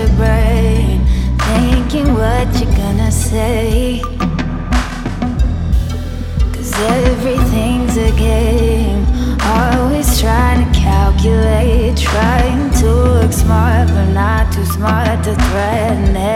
your brain, thinking what you're gonna say. Cause everything's a game, always trying to calculate, trying to look smart, but not too smart to threaten it.